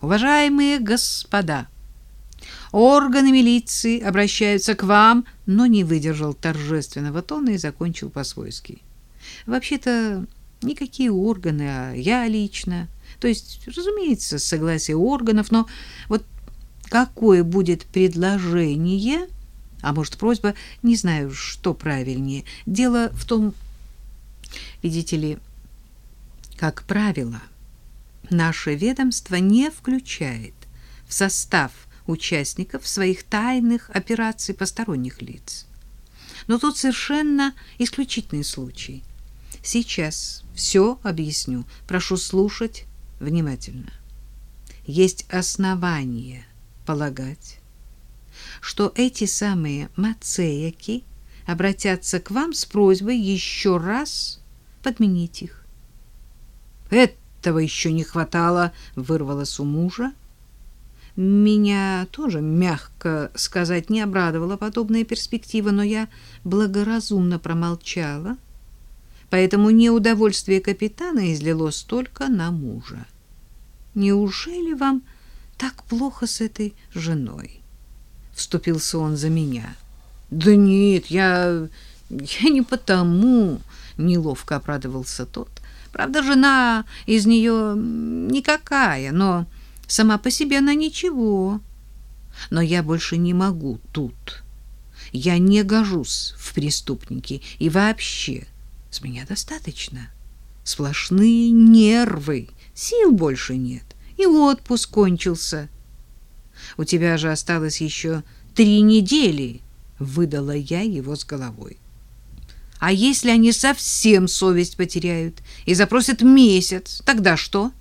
Уважаемые господа, органы милиции обращаются к вам, но не выдержал торжественного тона и закончил по-свойски. Вообще-то никакие органы, а я лично. То есть, разумеется, согласие органов, но вот какое будет предложение, а может, просьба, не знаю, что правильнее. Дело в том, видите ли, как правило, наше ведомство не включает в состав участников своих тайных операций посторонних лиц. Но тут совершенно исключительный случай. Сейчас все объясню. Прошу слушать внимательно. Есть основания полагать, что эти самые мацеяки обратятся к вам с просьбой еще раз подменить их. Этого еще не хватало, вырвалось у мужа. Меня тоже, мягко сказать, не обрадовала подобная перспектива, но я благоразумно промолчала, поэтому неудовольствие капитана излилось только на мужа. Неужели вам так плохо с этой женой? Вступился он за меня. Да нет, я я не потому, неловко оправдывался тот. Правда, жена из нее никакая, но Сама по себе она ничего. Но я больше не могу тут. Я не гожусь в преступники. И вообще, с меня достаточно. Сплошные нервы. Сил больше нет. И отпуск кончился. У тебя же осталось еще три недели, выдала я его с головой. А если они совсем совесть потеряют и запросят месяц, тогда что? —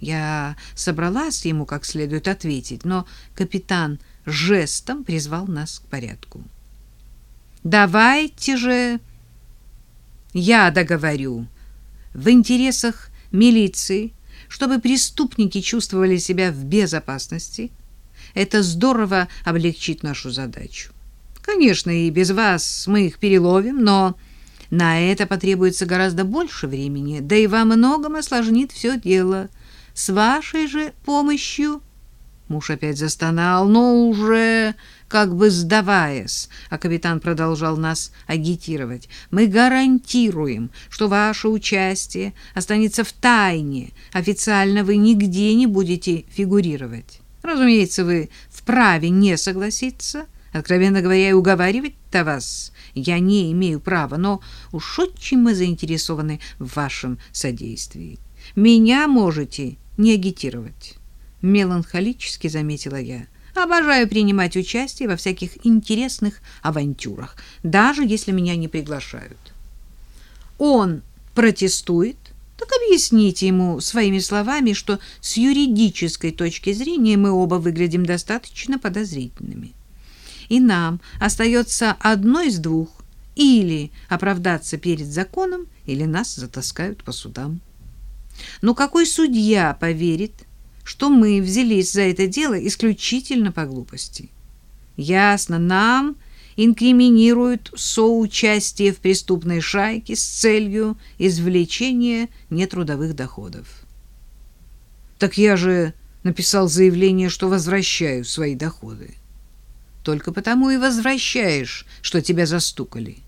я собралась ему как следует ответить, но капитан жестом призвал нас к порядку. «Давайте же я договорю. В интересах милиции, чтобы преступники чувствовали себя в безопасности, это здорово облегчит нашу задачу. Конечно, и без вас мы их переловим, но на это потребуется гораздо больше времени, да и во многом осложнит все дело». С вашей же помощью Муж опять застонал, но уже как бы сдаваясь, а капитан продолжал нас агитировать. Мы гарантируем, что ваше участие останется в тайне. Официально вы нигде не будете фигурировать. Разумеется, вы вправе не согласиться. Откровенно говоря, и уговаривать-то вас я не имею права, но уж очень мы заинтересованы в вашем содействии. Меня можете не агитировать. Меланхолически заметила я. Обожаю принимать участие во всяких интересных авантюрах, даже если меня не приглашают. Он протестует, так объясните ему своими словами, что с юридической точки зрения мы оба выглядим достаточно подозрительными. И нам остается одно из двух: или оправдаться перед законом, или нас затаскают по судам. Но какой судья поверит, что мы взялись за это дело исключительно по глупости? Ясно, нам инкриминируют соучастие в преступной шайке с целью извлечения нетрудовых доходов. Так я же написал заявление, что возвращаю свои доходы. Только потому и возвращаешь, что тебя застукали.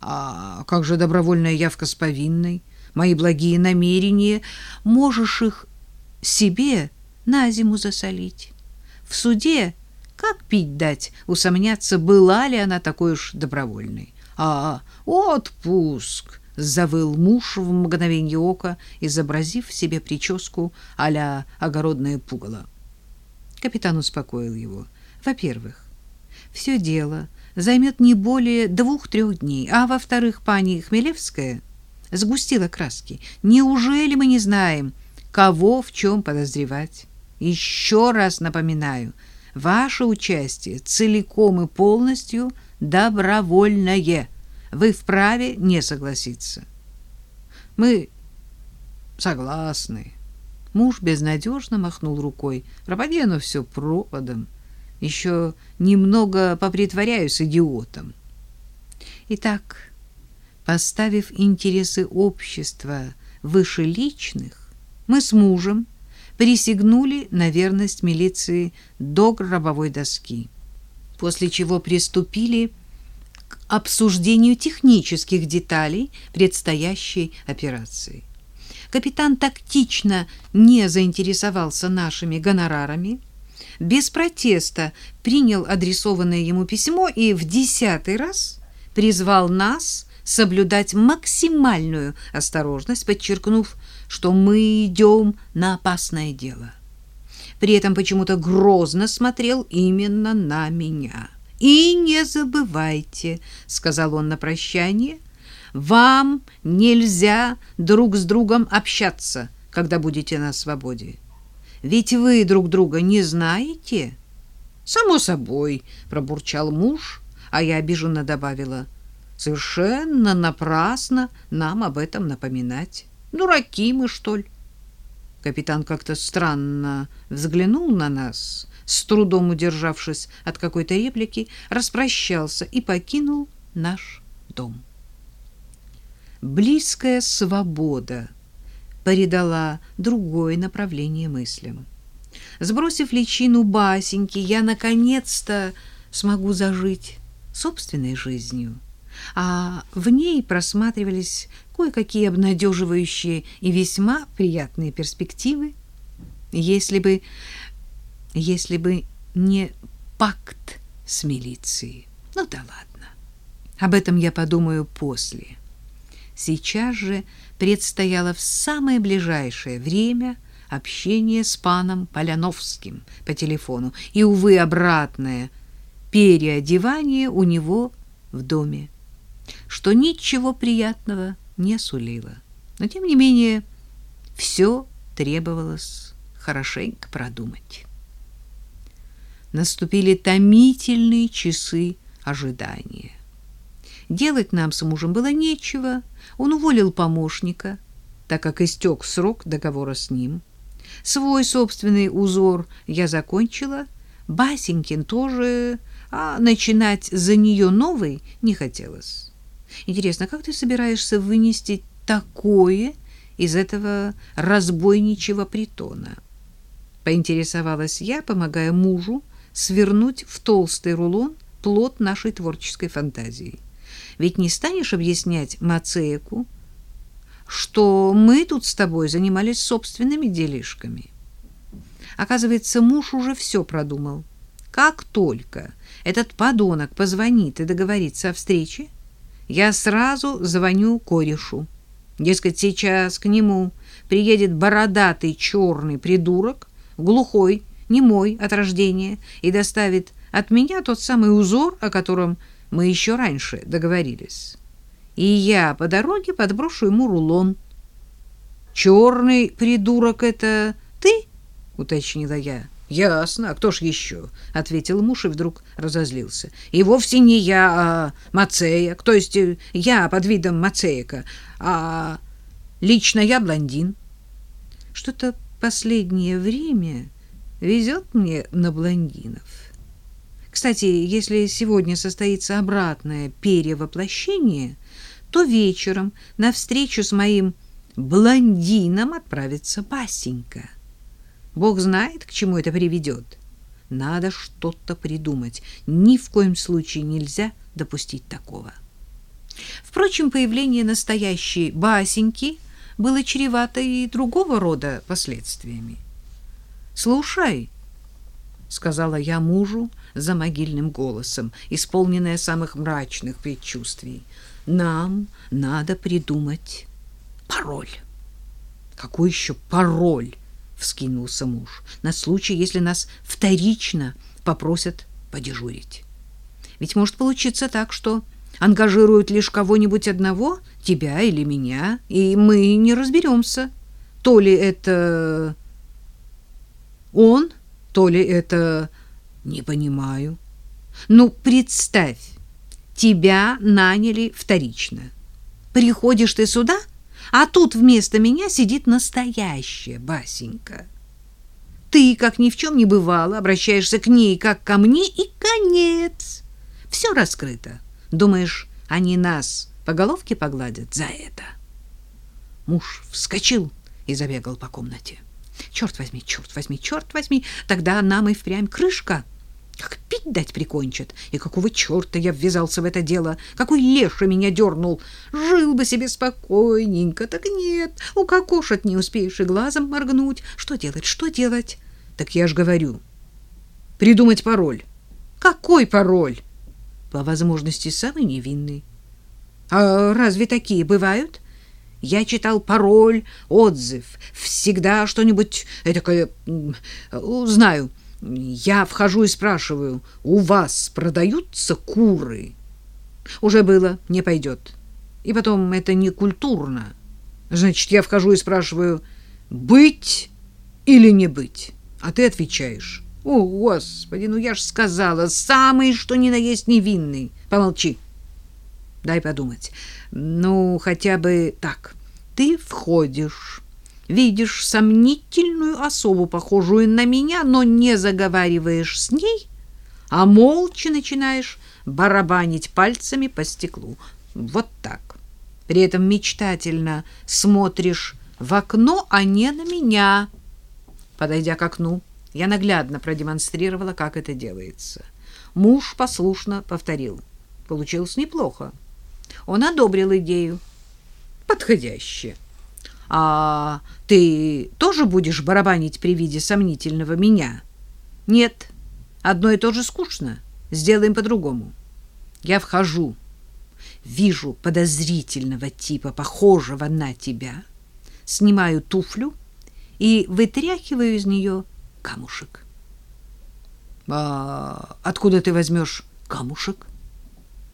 А как же добровольная явка с повинной? мои благие намерения, можешь их себе на зиму засолить. В суде как пить дать, усомняться, была ли она такой уж добровольной. А отпуск, завыл муж в мгновение ока, изобразив себе прическу а-ля огородное пугало. Капитан успокоил его. Во-первых, все дело займет не более двух-трех дней, а во-вторых, пани Хмелевская сгустила краски. Неужели мы не знаем, кого в чем подозревать? Еще раз напоминаю, ваше участие целиком и полностью добровольное. Вы вправе не согласиться. Мы согласны. Муж безнадежно махнул рукой. Пропади оно все пропадом. Еще немного попритворяюсь идиотом. Итак, Поставив интересы общества выше личных, мы с мужем присягнули на верность милиции до гробовой доски, после чего приступили к обсуждению технических деталей предстоящей операции. Капитан тактично не заинтересовался нашими гонорарами, без протеста принял адресованное ему письмо и в десятый раз призвал нас соблюдать максимальную осторожность, подчеркнув, что мы идем на опасное дело. При этом почему-то грозно смотрел именно на меня. «И не забывайте», — сказал он на прощание, — «вам нельзя друг с другом общаться, когда будете на свободе. Ведь вы друг друга не знаете». «Само собой», — пробурчал муж, а я обиженно добавила, «совершенно напрасно нам об этом напоминать». Дураки мы, что ли? Капитан как-то странно взглянул на нас, с трудом удержавшись от какой-то реплики, распрощался и покинул наш дом. Близкая свобода передала другое направление мыслям. Сбросив личину басеньки, я наконец-то смогу зажить собственной жизнью а в ней просматривались кое-какие обнадеживающие и весьма приятные перспективы. Если бы если бы не пакт с милицией. Ну да ладно. Об этом я подумаю после. Сейчас же предстояло в самое ближайшее время общение с паном Поляновским по телефону, и увы, обратное переодевание у него в доме что ничего приятного не сулило. Но, тем не менее, все требовалось хорошенько продумать. Наступили томительные часы ожидания. Делать нам с мужем было нечего. Он уволил помощника, так как истек срок договора с ним. Свой собственный узор я закончила, Басенькин тоже, а начинать за нее новый не хотелось. Интересно, как ты собираешься вынести такое из этого разбойничьего притона? Поинтересовалась я, помогая мужу свернуть в толстый рулон плод нашей творческой фантазии. Ведь не станешь объяснять Мацеку, что мы тут с тобой занимались собственными делишками. Оказывается, муж уже все продумал. Как только этот подонок позвонит и договорится о встрече, я сразу звоню корешу. Дескать, сейчас к нему приедет бородатый черный придурок, глухой, немой от рождения, и доставит от меня тот самый узор, о котором мы еще раньше договорились. И я по дороге подброшу ему рулон. «Черный придурок — это ты?» — уточнила я. Ясно, а кто ж еще? ответил муж и вдруг разозлился. И вовсе не я, а Мацея, то есть э, я под видом Мацеяка, а лично я блондин. Что-то последнее время везет мне на блондинов. Кстати, если сегодня состоится обратное перевоплощение, то вечером на встречу с моим блондином отправится Басенька. Бог знает, к чему это приведет. Надо что-то придумать. Ни в коем случае нельзя допустить такого. Впрочем, появление настоящей Басеньки было чревато и другого рода последствиями. «Слушай», — сказала я мужу за могильным голосом, исполненная самых мрачных предчувствий, — «нам надо придумать пароль». «Какой еще пароль?» вскинулся муж. На случай, если нас вторично попросят подежурить. Ведь может получиться так, что ангажируют лишь кого-нибудь одного, тебя или меня, и мы не разберемся, то ли это он, то ли это не понимаю. Ну, представь, тебя наняли вторично. Приходишь ты сюда — а тут вместо меня сидит настоящая Басенька. Ты, как ни в чем не бывало, обращаешься к ней, как ко мне, и конец. Все раскрыто. Думаешь, они нас по головке погладят за это? Муж вскочил и забегал по комнате. Черт возьми, черт возьми, черт возьми, тогда нам и впрямь крышка. Как пить дать прикончат. И какого черта я ввязался в это дело? Какой леша меня дернул? Жил бы себе спокойненько. Так нет, укокошат не успеешь и глазом моргнуть. Что делать, что делать? Так я ж говорю. Придумать пароль. Какой пароль? По возможности самый невинный. А разве такие бывают? Я читал пароль, отзыв, всегда что-нибудь этакое... Знаю, я вхожу и спрашиваю, у вас продаются куры? Уже было, не пойдет. И потом, это не культурно. Значит, я вхожу и спрашиваю, быть или не быть? А ты отвечаешь, о, Господи, ну я ж сказала, самый что ни на есть невинный. Помолчи. Дай подумать. Ну, хотя бы так. Ты входишь, видишь сомнительную особу, похожую на меня, но не заговариваешь с ней, а молча начинаешь барабанить пальцами по стеклу. Вот так. При этом мечтательно смотришь в окно, а не на меня. Подойдя к окну, я наглядно продемонстрировала, как это делается. Муж послушно повторил. Получилось неплохо. Он одобрил идею. Подходяще. А ты тоже будешь барабанить при виде сомнительного меня? Нет. Одно и то же скучно. Сделаем по-другому. Я вхожу, вижу подозрительного типа, похожего на тебя, снимаю туфлю и вытряхиваю из нее камушек. А откуда ты возьмешь камушек?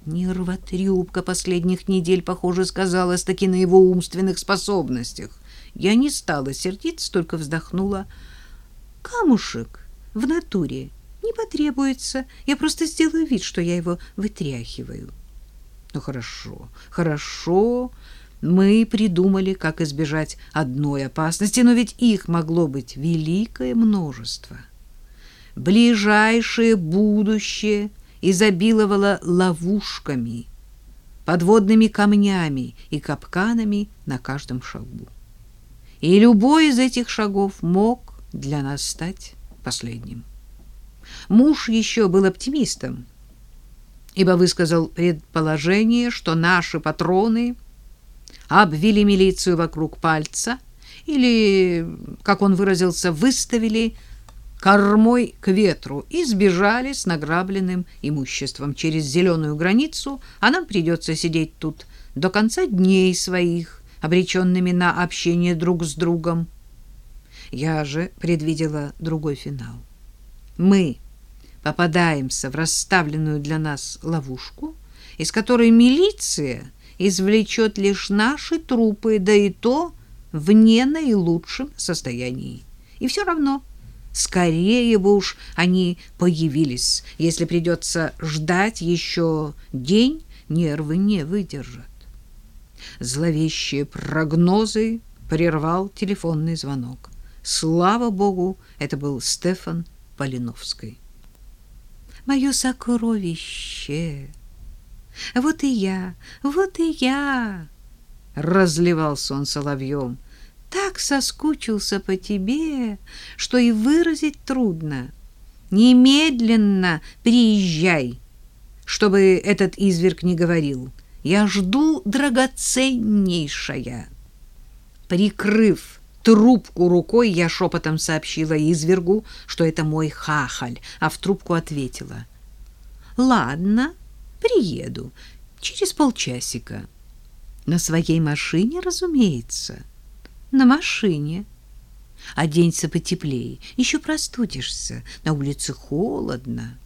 Нервотрепка последних недель, похоже, сказалась таки на его умственных способностях. Я не стала сердиться, только вздохнула. Камушек в натуре не потребуется. Я просто сделаю вид, что я его вытряхиваю. Ну хорошо, хорошо. Мы придумали, как избежать одной опасности, но ведь их могло быть великое множество. Ближайшее будущее изобиловало ловушками, подводными камнями и капканами на каждом шагу. И любой из этих шагов мог для нас стать последним. Муж еще был оптимистом, ибо высказал предположение, что наши патроны — обвели милицию вокруг пальца или, как он выразился, выставили кормой к ветру и сбежали с награбленным имуществом через зеленую границу, а нам придется сидеть тут до конца дней своих, обреченными на общение друг с другом. Я же предвидела другой финал. Мы попадаемся в расставленную для нас ловушку, из которой милиция извлечет лишь наши трупы, да и то в не наилучшем состоянии. И все равно, скорее бы уж они появились. Если придется ждать еще день, нервы не выдержат. Зловещие прогнозы прервал телефонный звонок. Слава богу, это был Стефан Полиновский. «Мое сокровище!» Вот и я, вот и я, разливался он соловьем. Так соскучился по тебе, что и выразить трудно. Немедленно приезжай, чтобы этот изверг не говорил. Я жду драгоценнейшая. Прикрыв трубку рукой, я шепотом сообщила извергу, что это мой хахаль, а в трубку ответила: "Ладно, Приеду через полчасика. На своей машине, разумеется. На машине. Оденься потеплее, еще простудишься. На улице холодно.